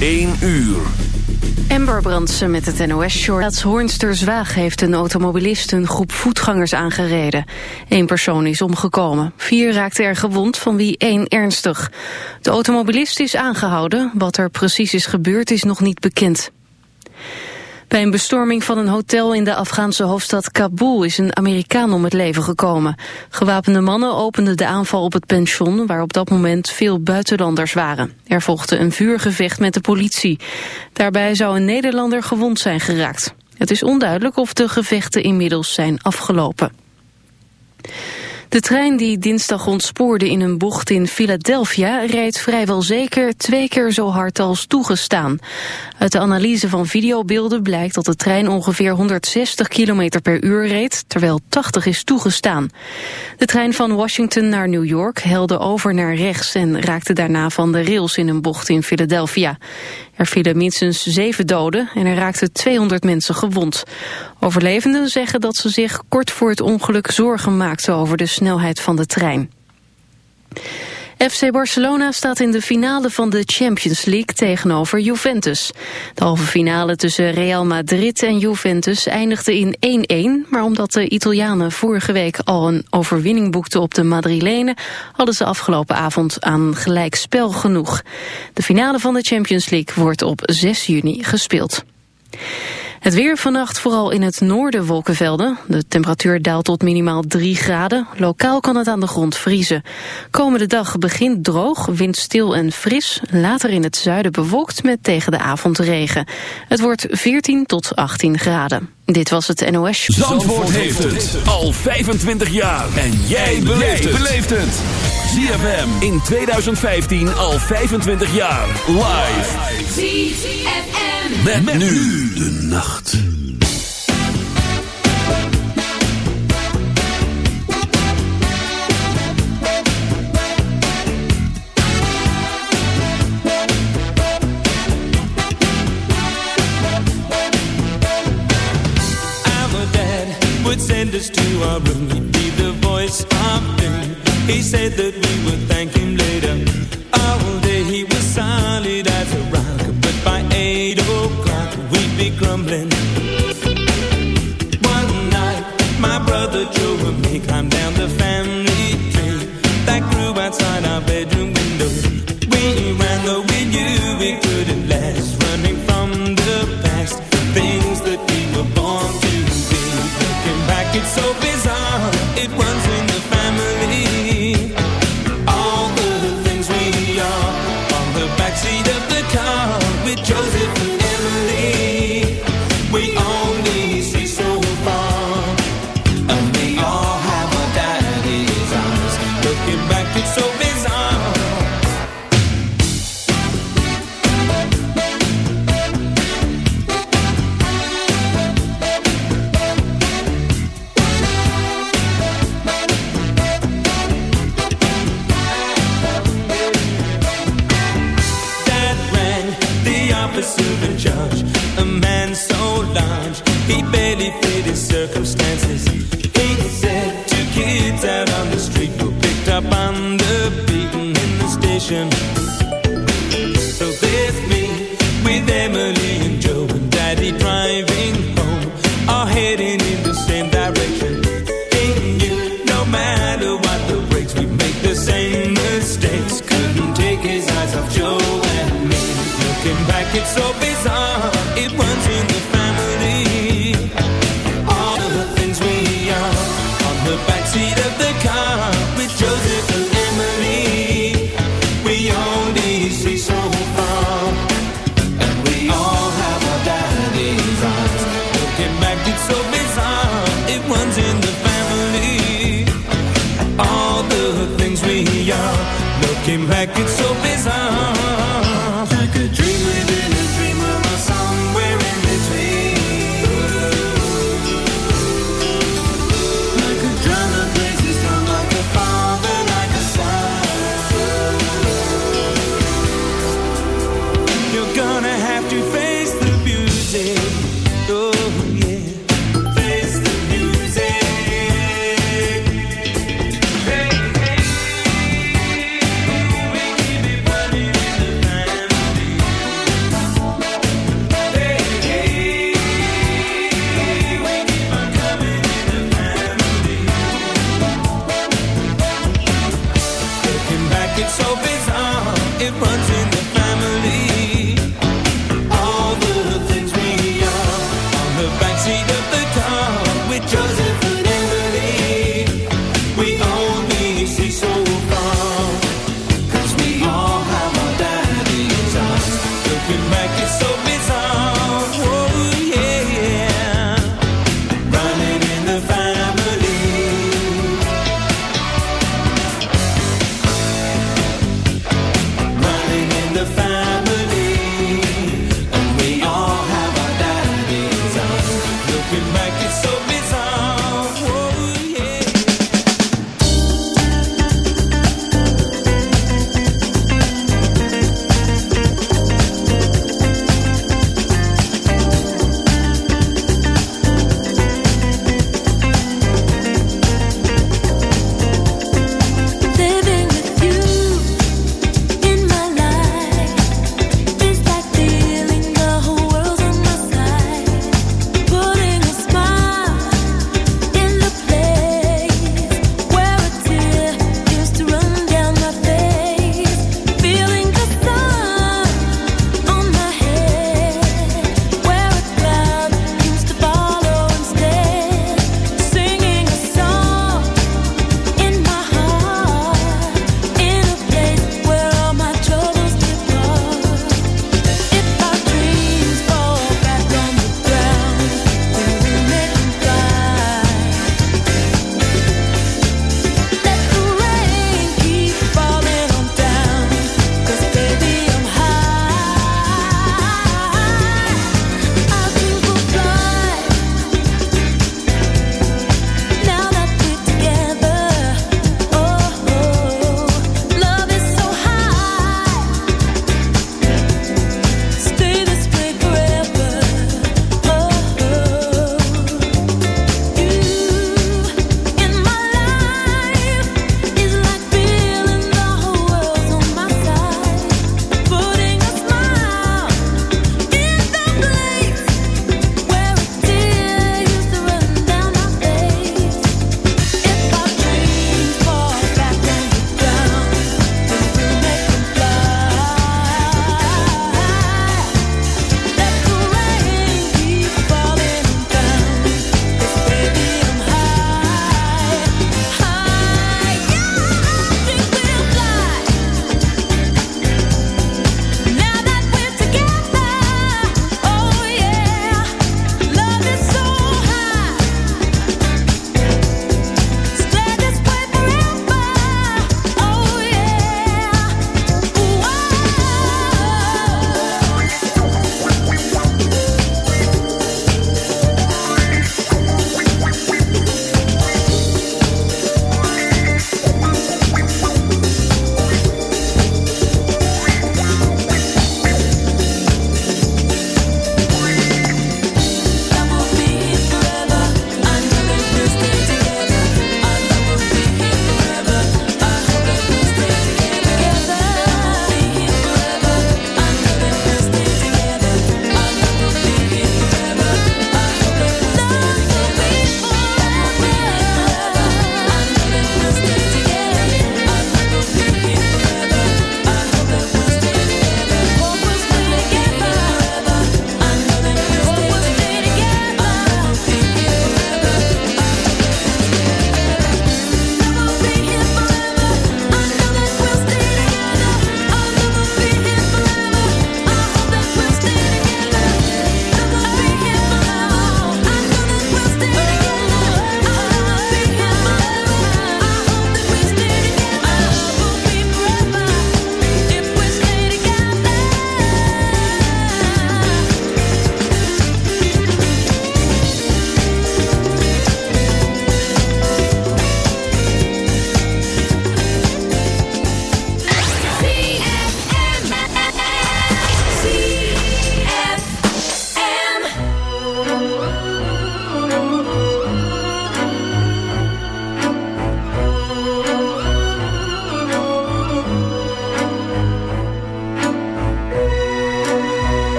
1 uur. Ember Brandsen met het NOS-short. Hoornster-Zwaag heeft een automobilist een groep voetgangers aangereden. Eén persoon is omgekomen. Vier raakten er gewond, van wie één ernstig. De automobilist is aangehouden. Wat er precies is gebeurd is nog niet bekend. Bij een bestorming van een hotel in de Afghaanse hoofdstad Kabul is een Amerikaan om het leven gekomen. Gewapende mannen openden de aanval op het pension waar op dat moment veel buitenlanders waren. Er volgde een vuurgevecht met de politie. Daarbij zou een Nederlander gewond zijn geraakt. Het is onduidelijk of de gevechten inmiddels zijn afgelopen. De trein die dinsdag ontspoorde in een bocht in Philadelphia reed vrijwel zeker twee keer zo hard als toegestaan. Uit de analyse van videobeelden blijkt dat de trein ongeveer 160 km per uur reed, terwijl 80 is toegestaan. De trein van Washington naar New York helde over naar rechts en raakte daarna van de rails in een bocht in Philadelphia. Er vielen minstens zeven doden en er raakten 200 mensen gewond. Overlevenden zeggen dat ze zich kort voor het ongeluk zorgen maakten over de snelheid van de trein. FC Barcelona staat in de finale van de Champions League tegenover Juventus. De halve finale tussen Real Madrid en Juventus eindigde in 1-1... maar omdat de Italianen vorige week al een overwinning boekten op de Madrilenen... hadden ze afgelopen avond aan gelijk spel genoeg. De finale van de Champions League wordt op 6 juni gespeeld. Het weer vannacht vooral in het noorden wolkenvelden. De temperatuur daalt tot minimaal 3 graden. Lokaal kan het aan de grond vriezen. Komende dag begint droog, windstil en fris. Later in het zuiden bewolkt met tegen de avond regen. Het wordt 14 tot 18 graden. Dit was het NOS. Zandvoort, Zandvoort heeft het al 25 jaar. En jij beleeft het. ZFM in 2015 al 25 jaar. Live. ZFM. Met, met nu de nacht. send us to our room. He'd be the voice of doom. He said that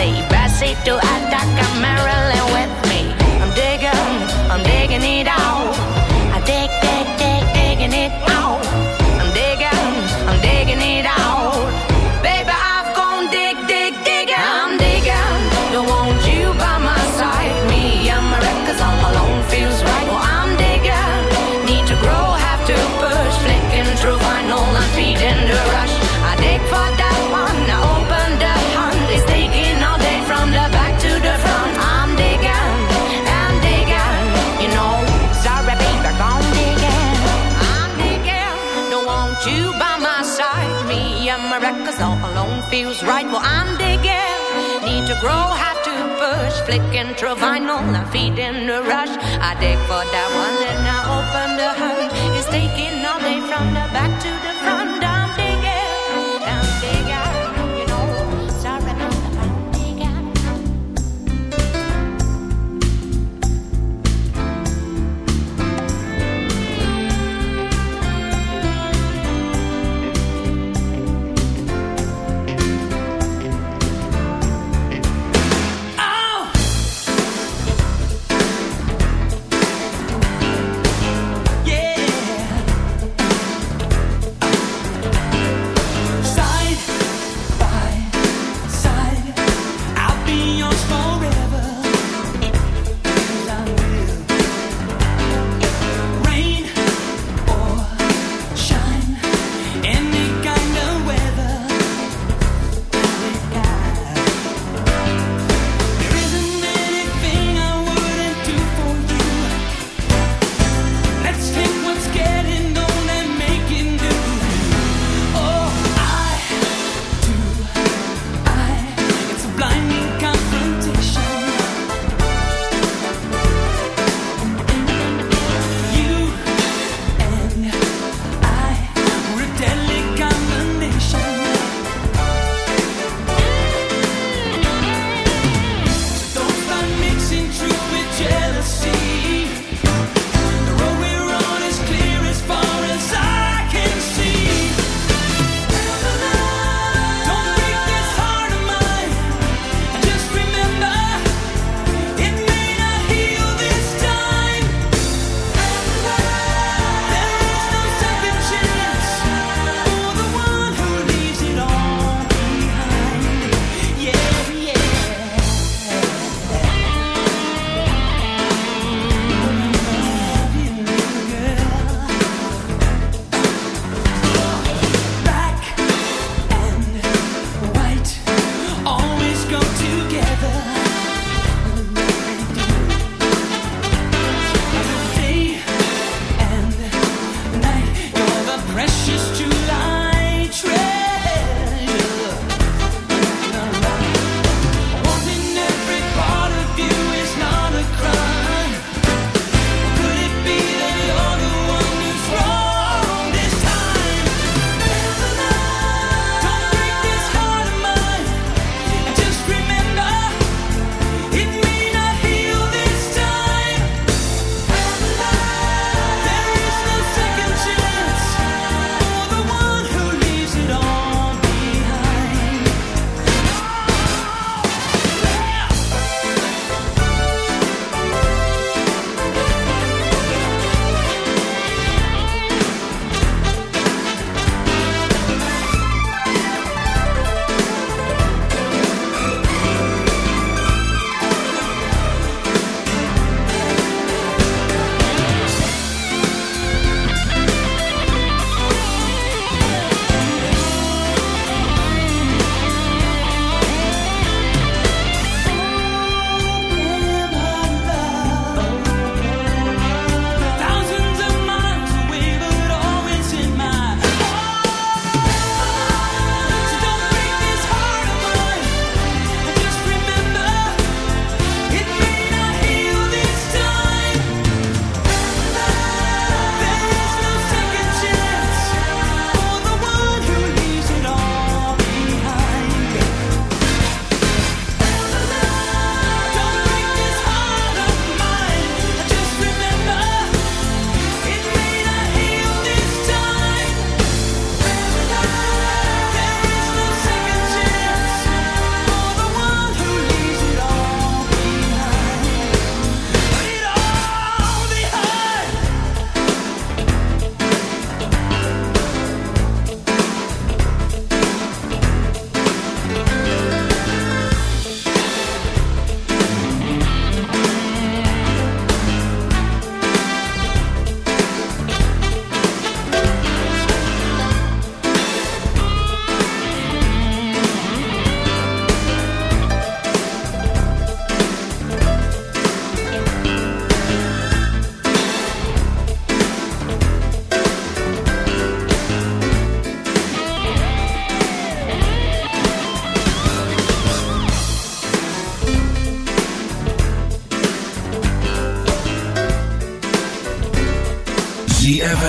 Tennessee, Bessie to Attica, Marilyn? flicking through vinyl, I'm feeding the rush. I dig for that one then I open the hunt. It's taking all day from the back to the front.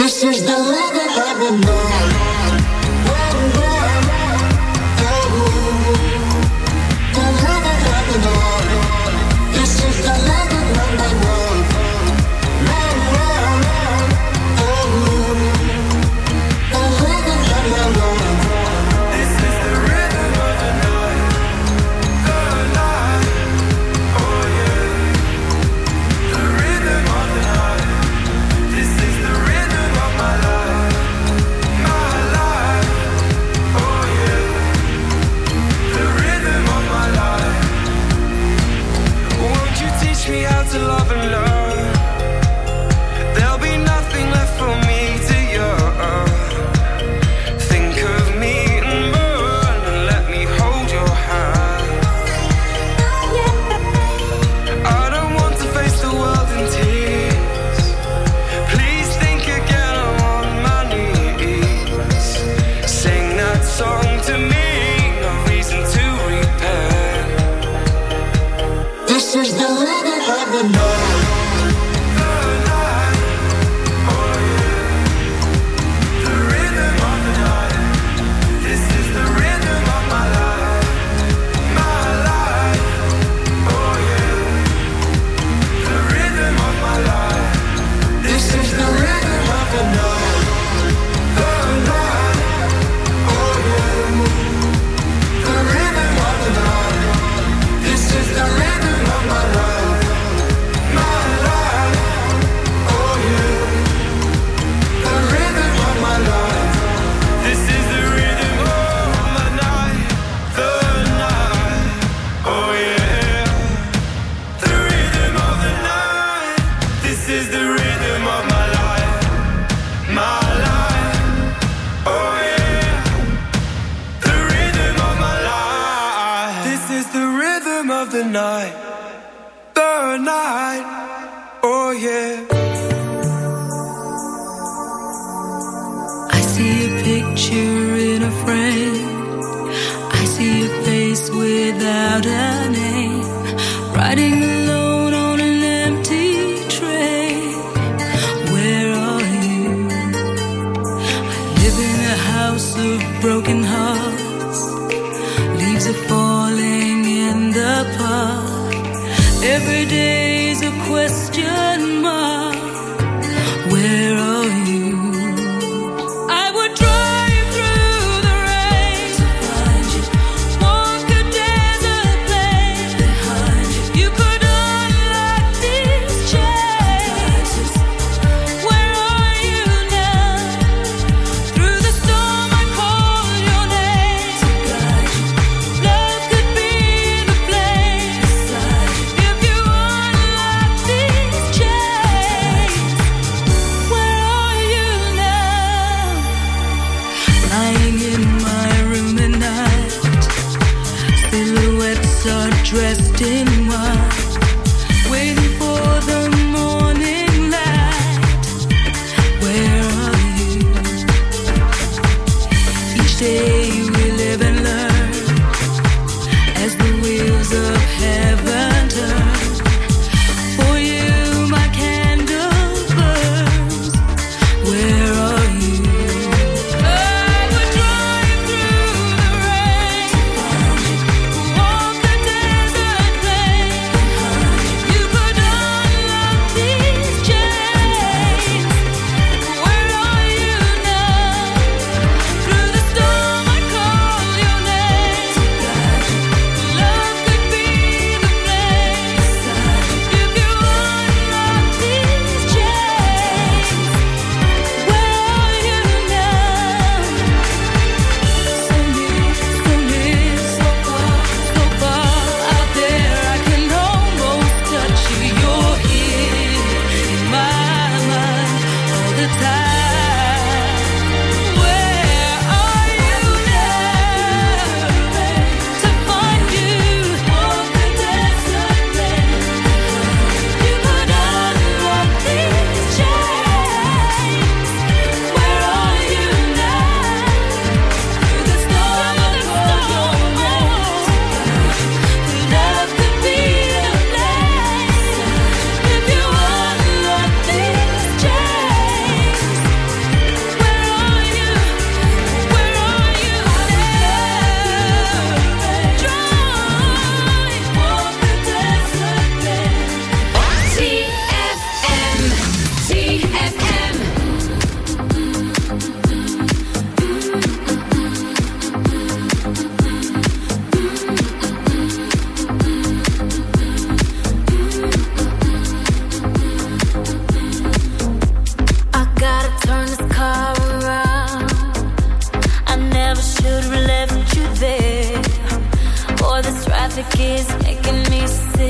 This is the love of the remember. away. kiss making me sick.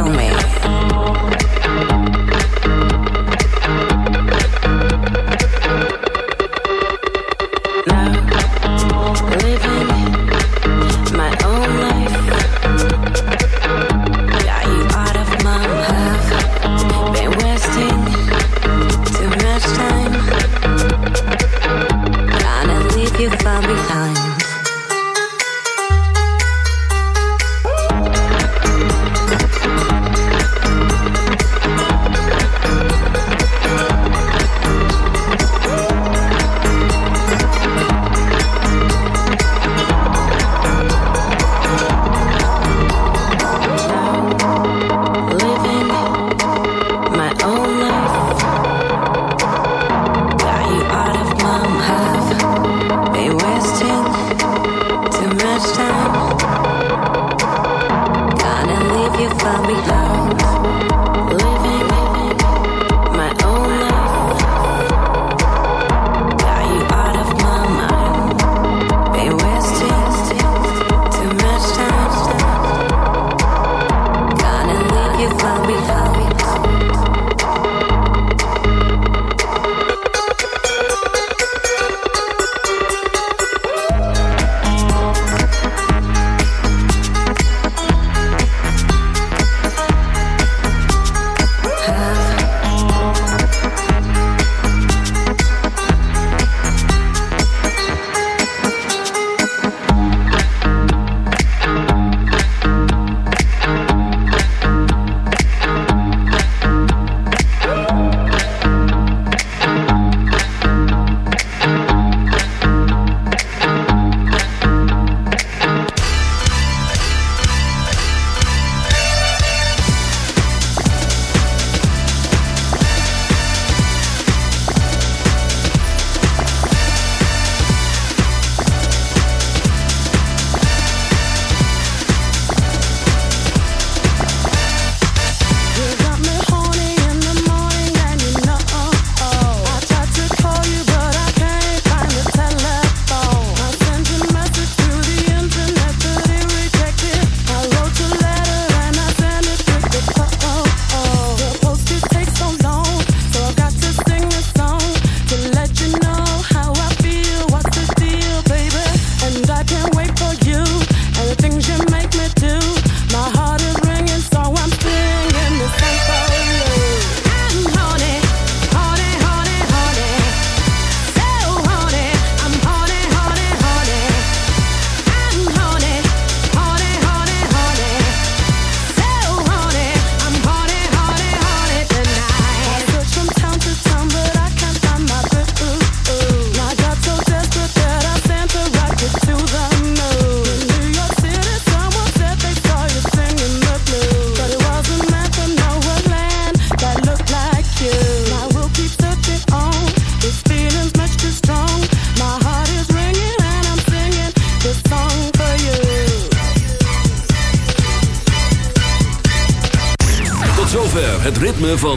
Tell me.